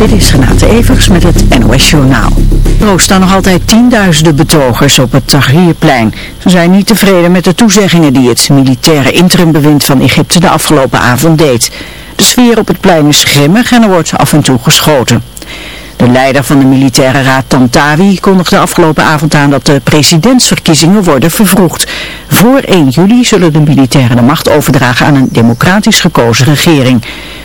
Dit is Renate Evers met het NOS Journaal. Er staan nog altijd tienduizenden betogers op het Tahrirplein. Ze zijn niet tevreden met de toezeggingen die het militaire interimbewind van Egypte de afgelopen avond deed. De sfeer op het plein is grimmig en er wordt af en toe geschoten. De leider van de militaire raad Tantawi kondigde afgelopen avond aan dat de presidentsverkiezingen worden vervroegd. Voor 1 juli zullen de militairen de macht overdragen aan een democratisch gekozen regering.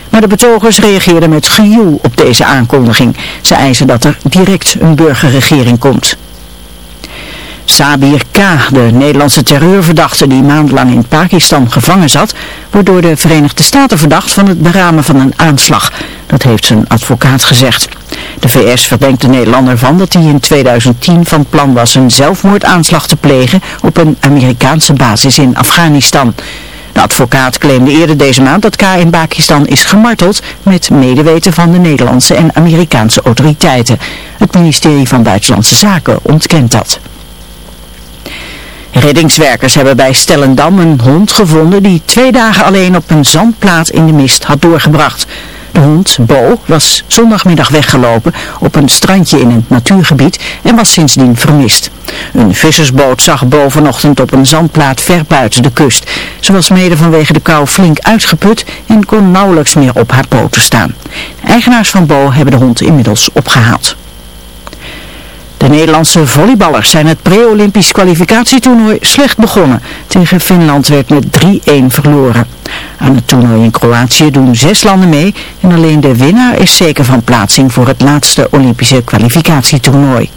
Maar de betogers reageerden met gejoel op deze aankondiging. Ze eisen dat er direct een burgerregering komt. Sabir K., de Nederlandse terreurverdachte die maandenlang in Pakistan gevangen zat, wordt door de Verenigde Staten verdacht van het beramen van een aanslag. Dat heeft zijn advocaat gezegd. De VS verdenkt de Nederlander van dat hij in 2010 van plan was een zelfmoordaanslag te plegen op een Amerikaanse basis in Afghanistan. De advocaat claimde eerder deze maand dat K. in Pakistan is gemarteld met medeweten van de Nederlandse en Amerikaanse autoriteiten. Het ministerie van Buitenlandse Zaken ontkent dat. Reddingswerkers hebben bij Stellendam een hond gevonden die twee dagen alleen op een zandplaat in de mist had doorgebracht. De hond, Bo, was zondagmiddag weggelopen op een strandje in een natuurgebied en was sindsdien vermist. Een vissersboot zag Bo vanochtend op een zandplaat ver buiten de kust. Ze was mede vanwege de kou flink uitgeput en kon nauwelijks meer op haar poten staan. Eigenaars van Bo hebben de hond inmiddels opgehaald. De Nederlandse volleyballers zijn het pre-Olympisch kwalificatietoernooi slecht begonnen. Tegen Finland werd met 3-1 verloren. Aan het toernooi in Kroatië doen zes landen mee en alleen de winnaar is zeker van plaatsing voor het laatste Olympische kwalificatietoernooi.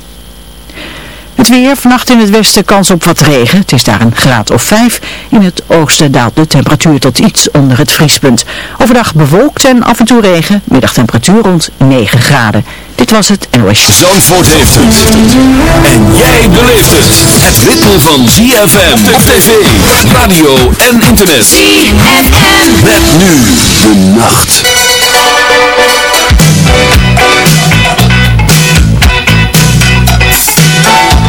Het weer, vannacht in het westen kans op wat regen. Het is daar een graad of 5. In het oosten daalt de temperatuur tot iets onder het vriespunt. Overdag bewolkt en af en toe regen. Middagtemperatuur rond 9 graden. Dit was het NOS. Zandvoort heeft het. En jij beleeft het. Het ritme van ZFM op tv, radio en internet. ZFM. Met nu de nacht.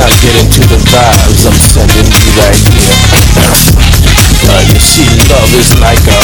not getting to the vibes I'm sending you right here. You see, love is like a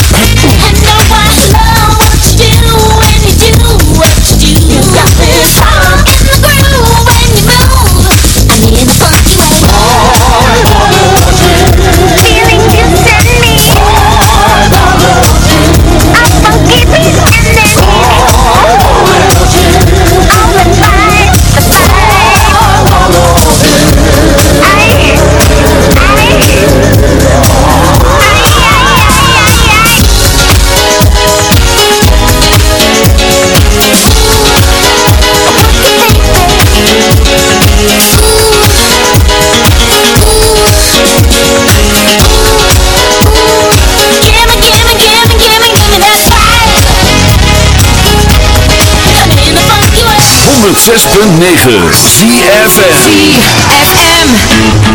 106.9 CFM CFM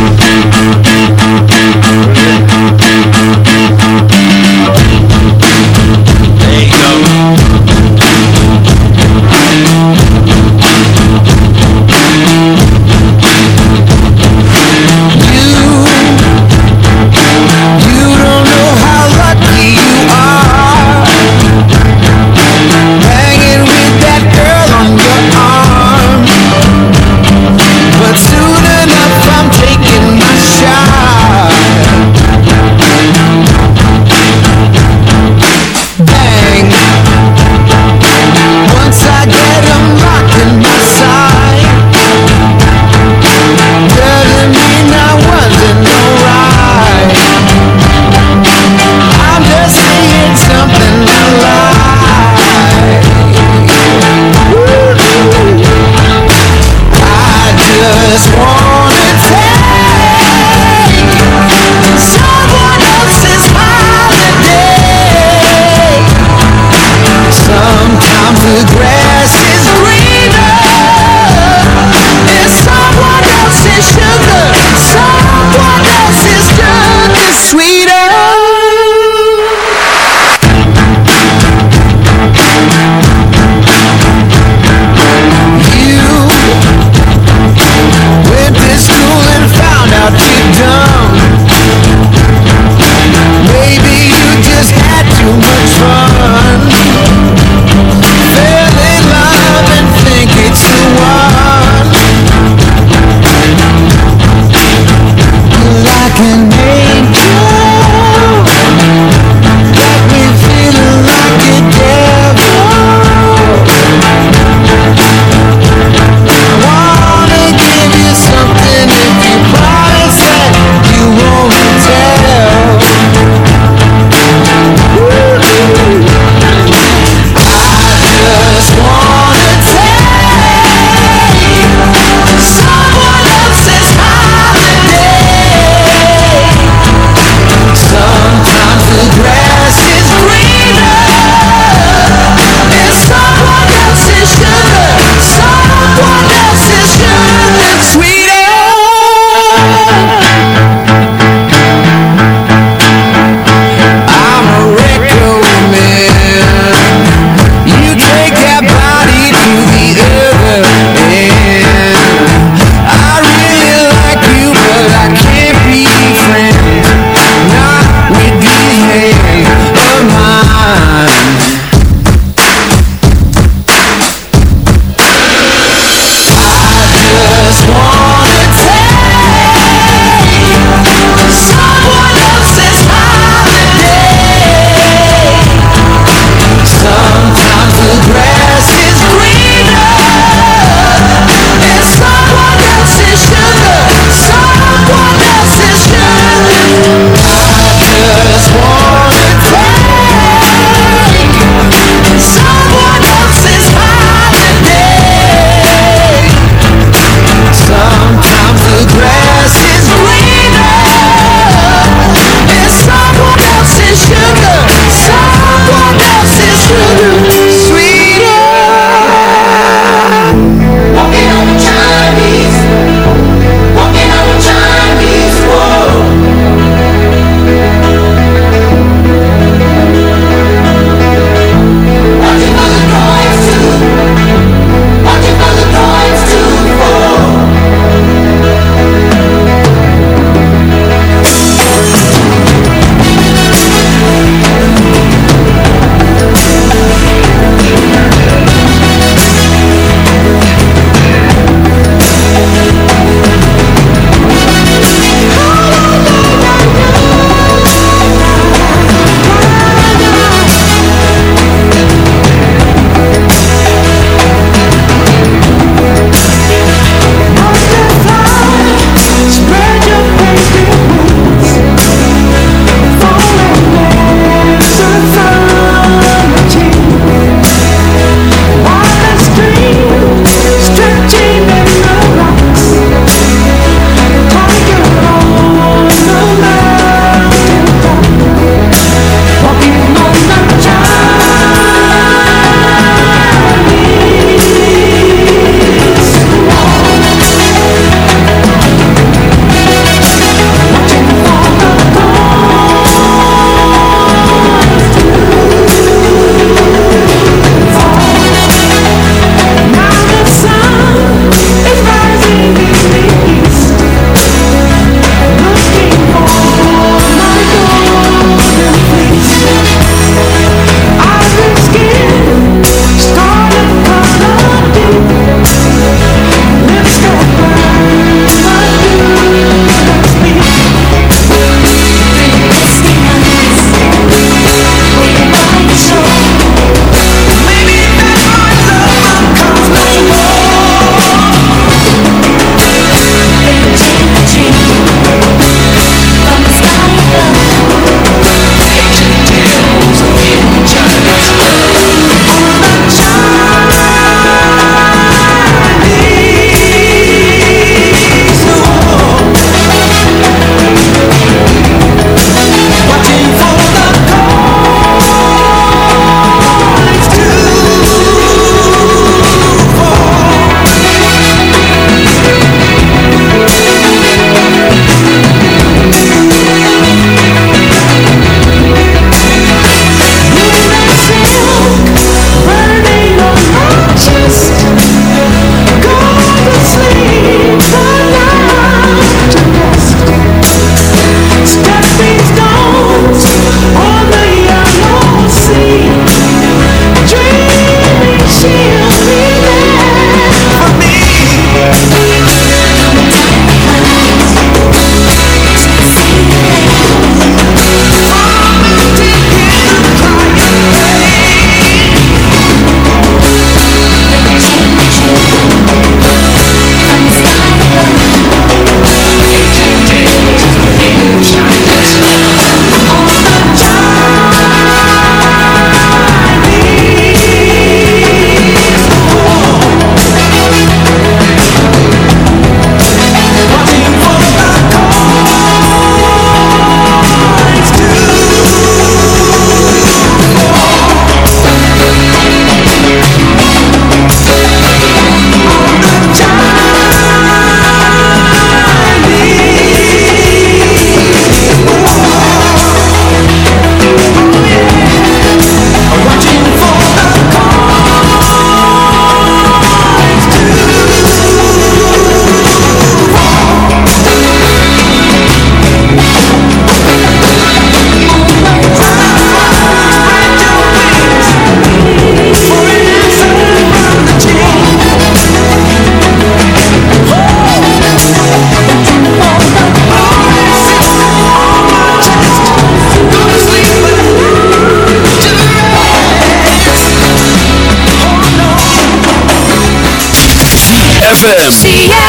FM.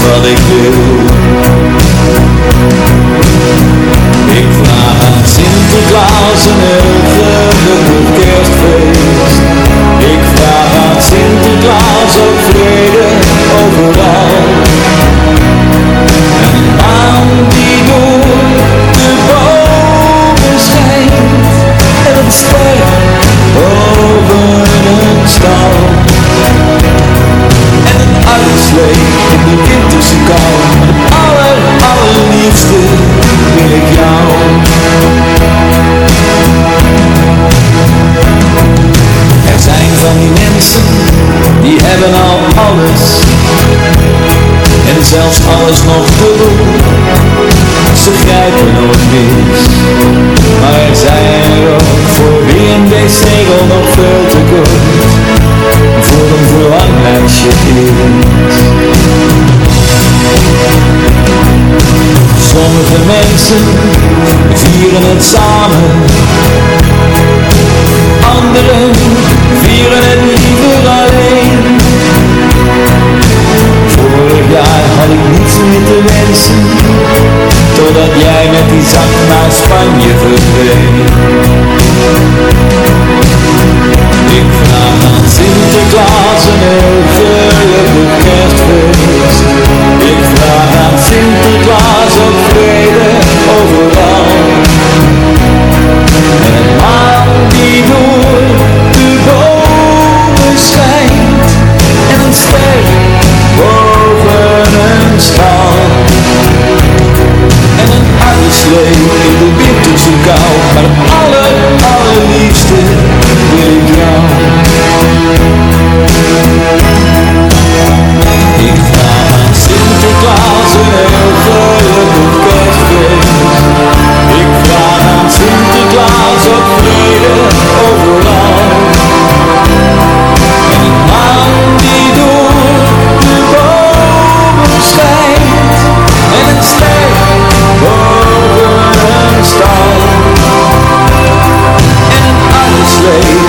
Mother ze grijpen nooit mis. Maar er zijn er ook voor wie in deze regel nog veel te kort voor een verlanglijstje is. Sommige mensen vieren het samen, anderen vieren het liever alleen. Vorig jaar had ik niets meer te wensen. Totdat jij met die zak naar Spanje verdween. Ik vraag aan Sinterklaas een heel gelukkig kerstfeest. Ik vraag aan Sinterklaas een vrede overal. En een maan die door de bomen schijnt En een ster boven een stal twee in de winterse kou, maar het aller, allerliefste wil ik jou. say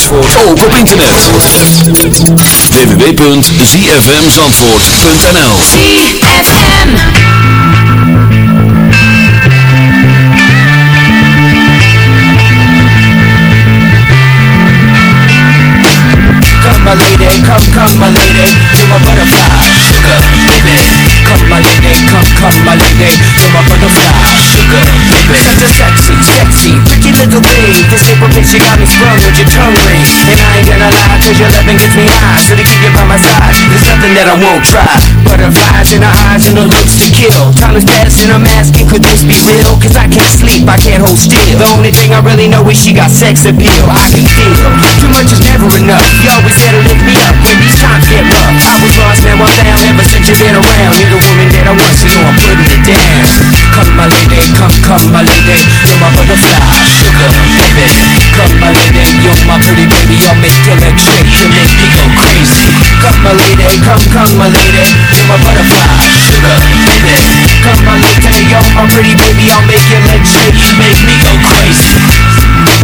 Zandvoort ook op internet. www.zfmzandvoort.nl ZFM. Come my lady, come, come my lady, you're my butterfly, sugar, baby. Come my lady, come, come my lady, you're my butterfly, sugar, baby. Such a sexy, sexy, to mentally This you got me sprung with your tongue ring. And I lie, cause your loving gets me high. So to keep you by my side, there's nothing that I won't try. Butterflies in her eyes and the looks to kill. Time is passing, I'm asking, could this be real? Cause I can't sleep, I can't hold still. The only thing I really know is she got sex appeal. I can feel too much is never enough. You always there to lift me up when these times get rough. I was lost, now I'm found. Ever since you've been around, you're the woman that I want, so know I'm putting it down. Come my lady, come, come my lady, you're my butterfly, sugar, baby. Come my lady, you're my pretty baby, I'll make shake, you make me go crazy. Come my lady, come, come my lady, you're my butterfly, sugar, baby. Come my lady, you're my pretty baby, I'll make legs shake, you make me go crazy.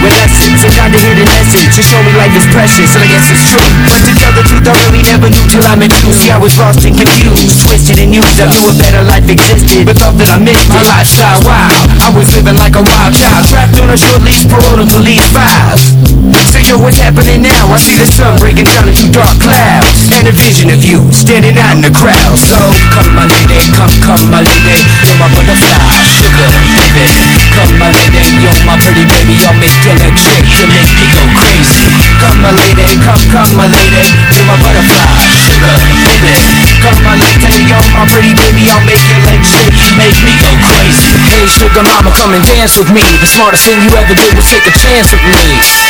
You with lessons and kinda hidden message To show me life is precious. And I guess it's true. But to tell the truth I really never knew till I met you. See I was lost and confused, twisted and used I knew a better life existed, but thought that I missed My lifestyle. Wild, I was living like a wild child. Trapped on a short leash, parole to police files So yo, what's happening now? I see the sun breaking down into dark clouds. And a vision of you, standing out in the crowd. So come my lady, come, come my lady. You're my butterfly, sugar, baby Come my lady, you're my pretty baby I'll make legs shake, you make me go crazy Come my lady, come, come my lady You're my butterfly, sugar, baby Come my lady, you're my pretty baby I'll make legs shake, you make me go crazy. Hey sugar mama, come and dance with me. The smartest thing you ever did was take a chance with me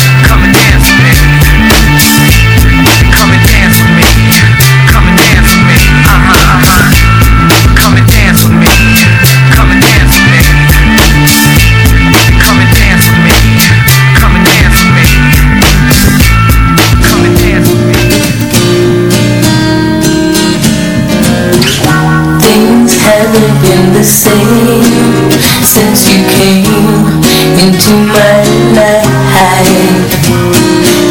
been the same since you came into my life.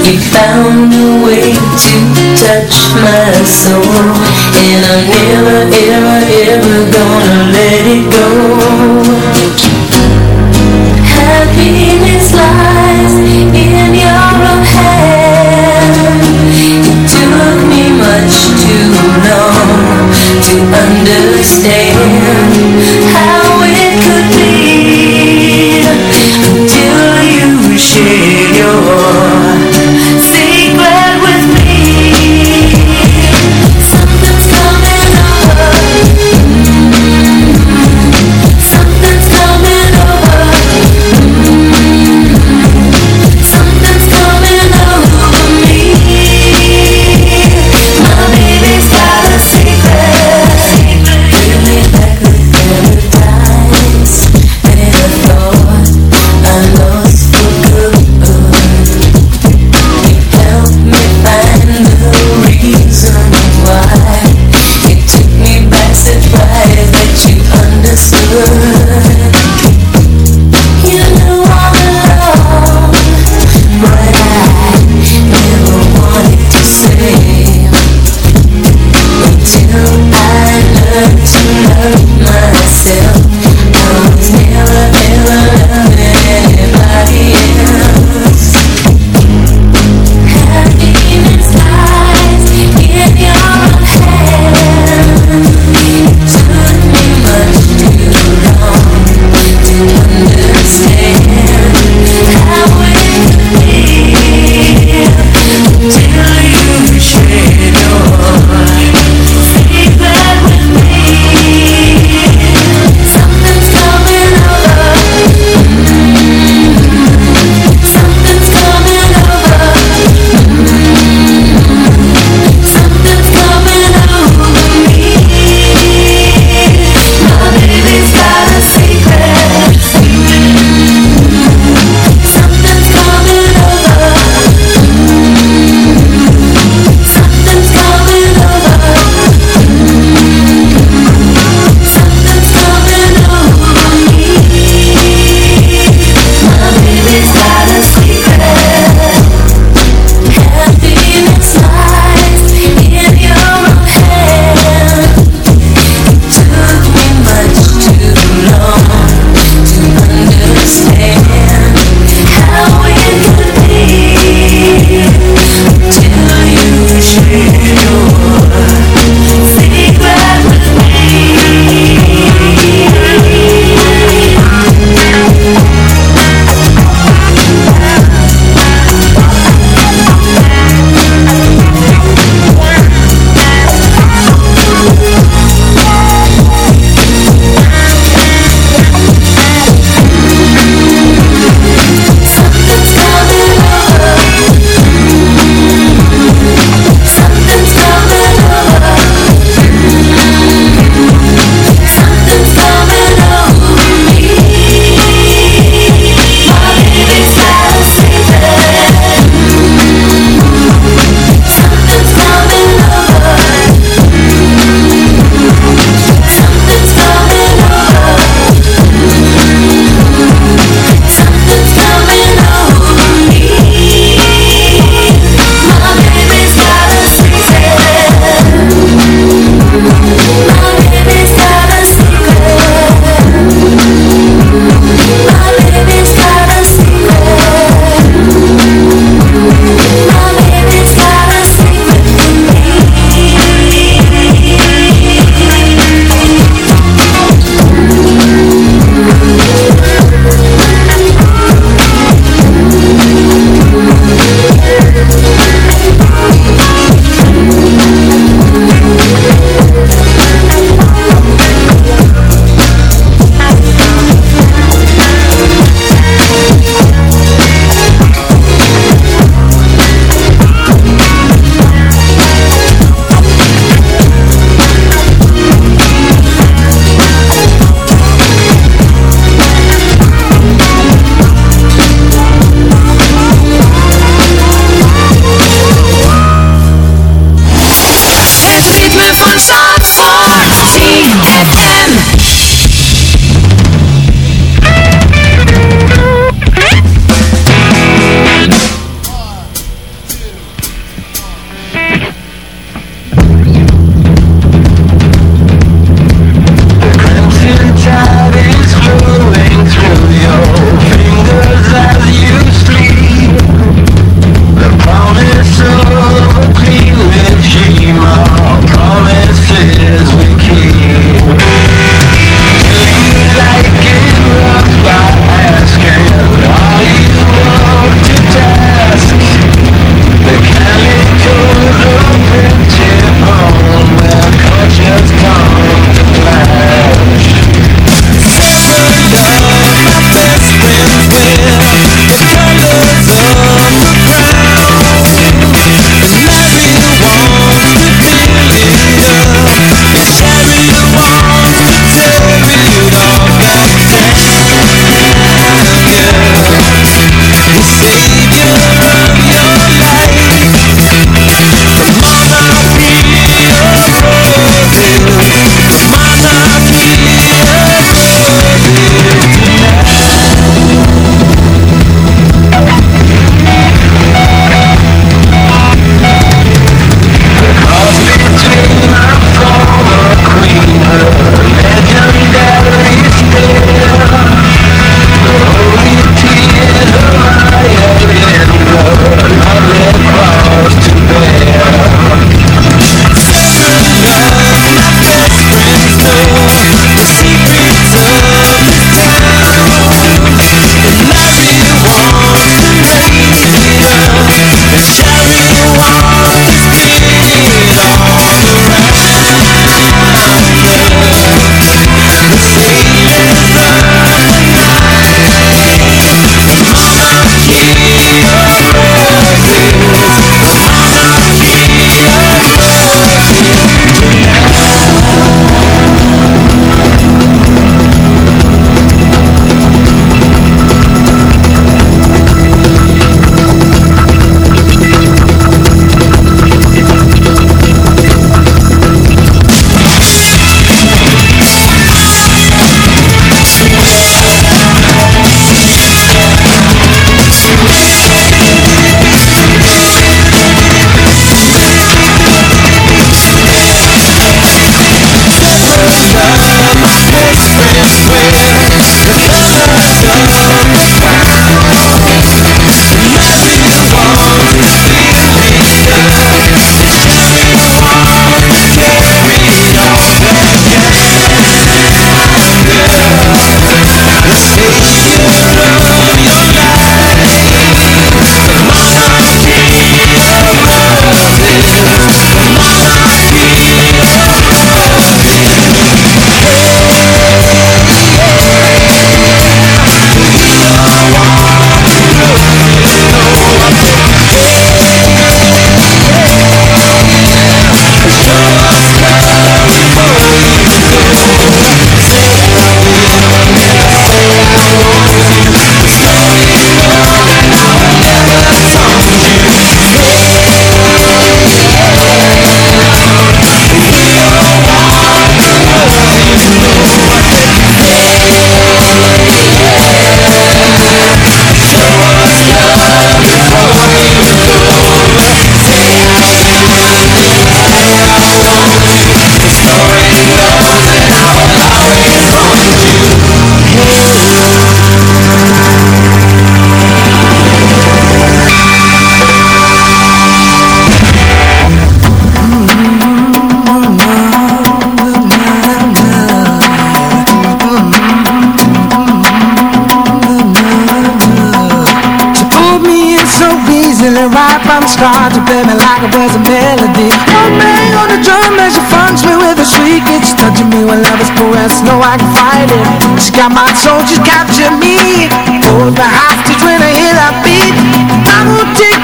You found a way to touch my soul, and I'm never, ever, ever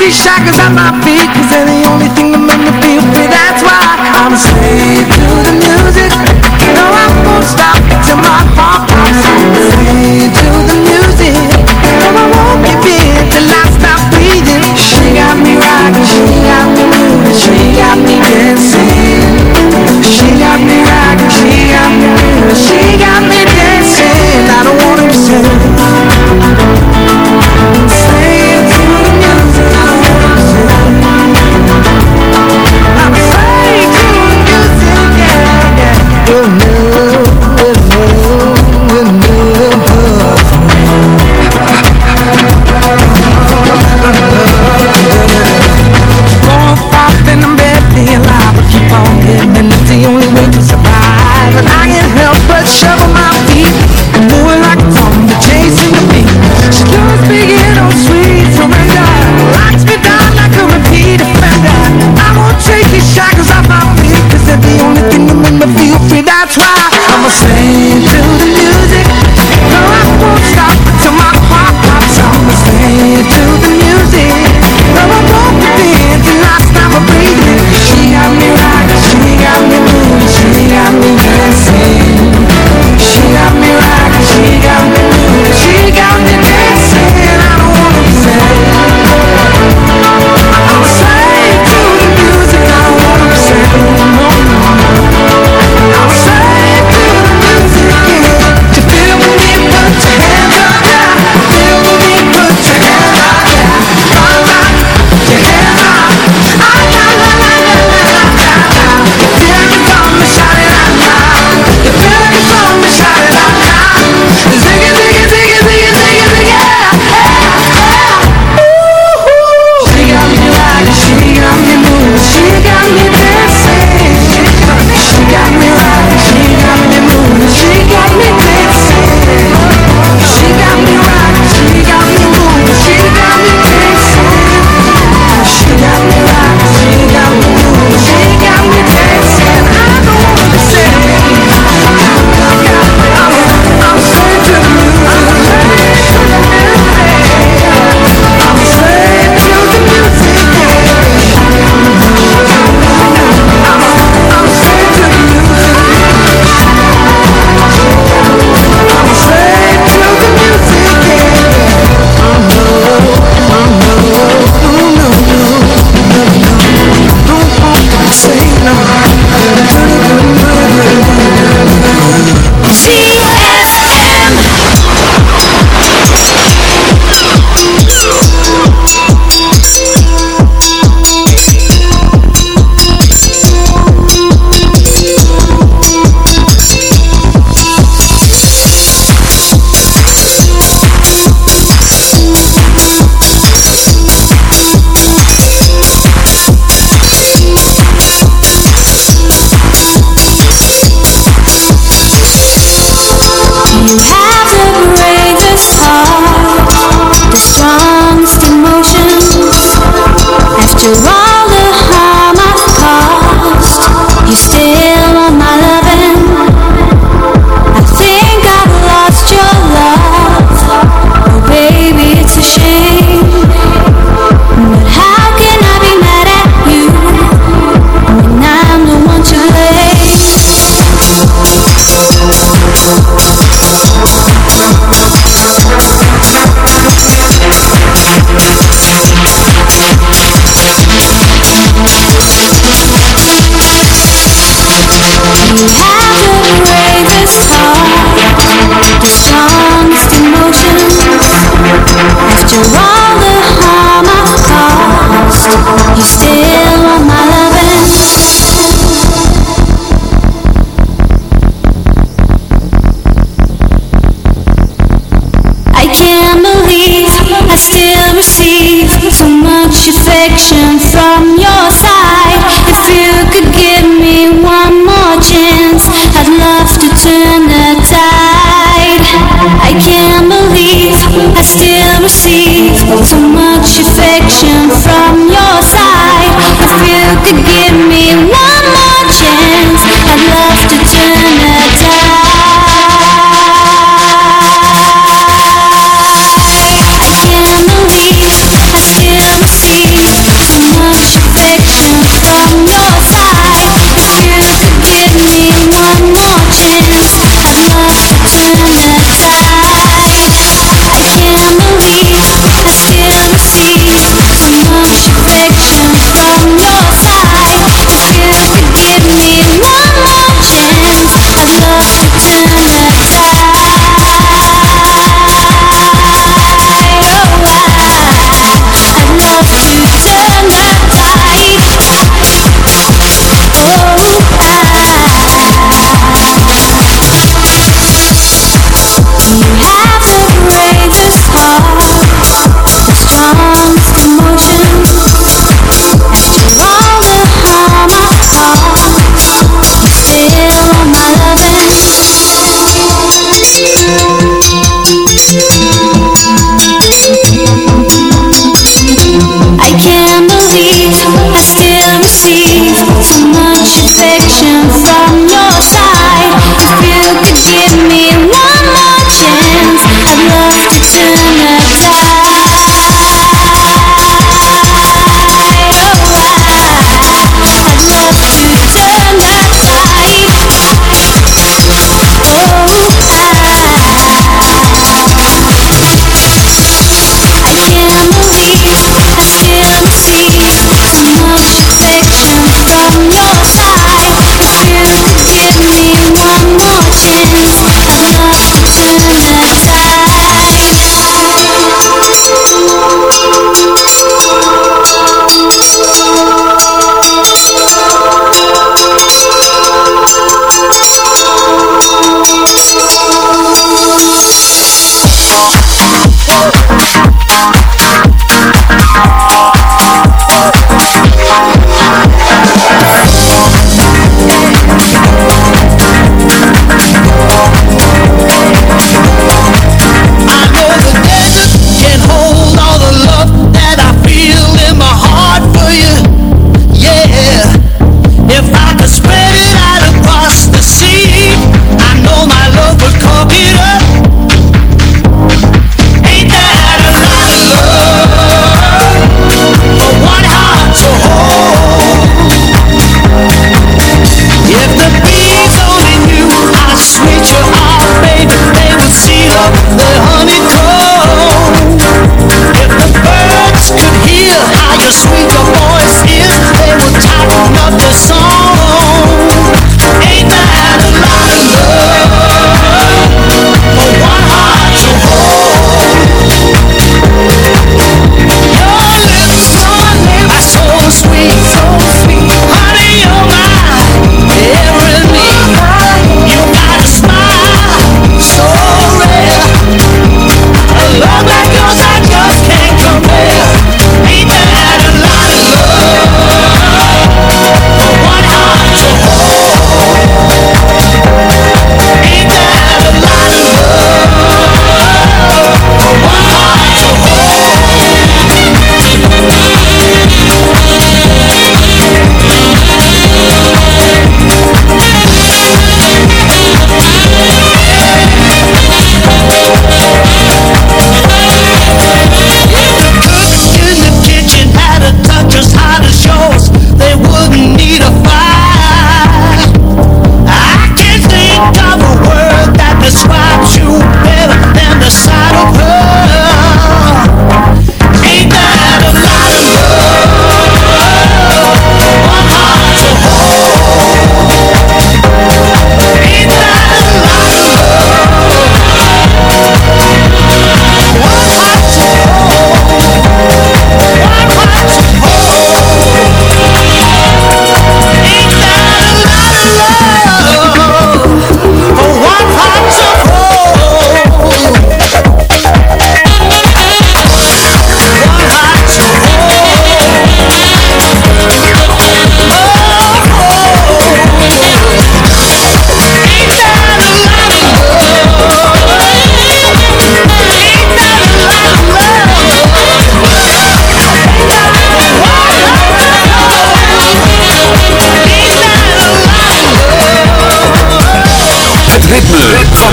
these shackles at my feet Cause they're the only thing that make me feel free. That's why I'm a slave to the music. No, I won't stop till my heart. Pops I'm a slave to the music. No, I won't give in till I stop breathing. She got me rocking, she got me moving She got me dancing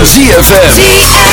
ZFM.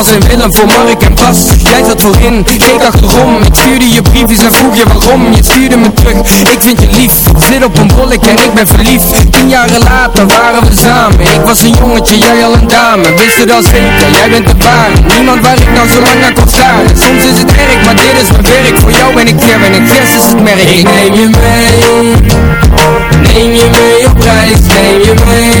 Thomas en Willem voor Mark en Bas. Jij zat voorin, keek achterom. Ik stuurde je briefjes en vroeg je waarom. Je stuurde me terug, ik vind je lief. Zit op een bollek en ik ben verliefd. Tien jaren later waren we samen. Ik was een jongetje, jij al een dame. Wist het al zeker, jij bent de ware. Niemand waar ik nou zo lang naar kon staan Soms is het erg, maar dit is mijn werk. Voor jou ben ik ver en ik vers is het merk. Ik neem je mee Neem je mee op reis, neem je mee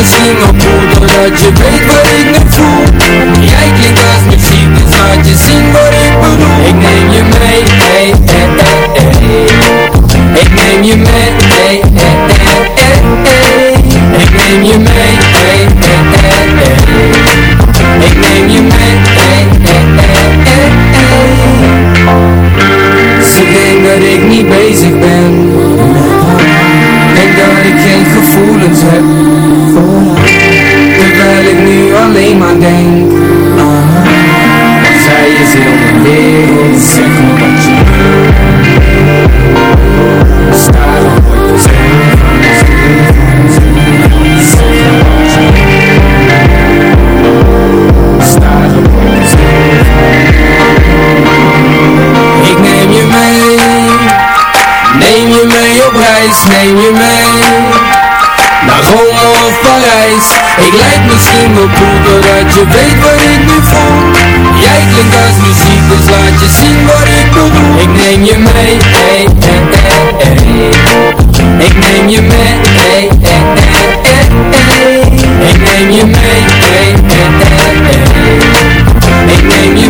Lijk misschien wel cool Doordat je weet wat ik nu voel Jij klinkt als muziek Dus laat je zien wat ik bedoel Ik neem je mee hey, hey, hey, hey. Ik neem je mee hey, hey, hey, hey, hey. Ik neem je mee hey, hey, hey. Ik neem je mee hey, hey, hey, hey, hey. Ze dat ik niet bezig ben Denk dat ik geen gevoelens heb nu alleen maar denk aan haar Want zij is heel mijn wereld je weet wat ik nu voel Jij klinkt als muziek Dus laat je zien wat ik bedoel Ik neem je mee hey, hey, hey. Ik neem je mee hey, hey, hey. Ik neem je mee hey, hey, hey. Ik neem je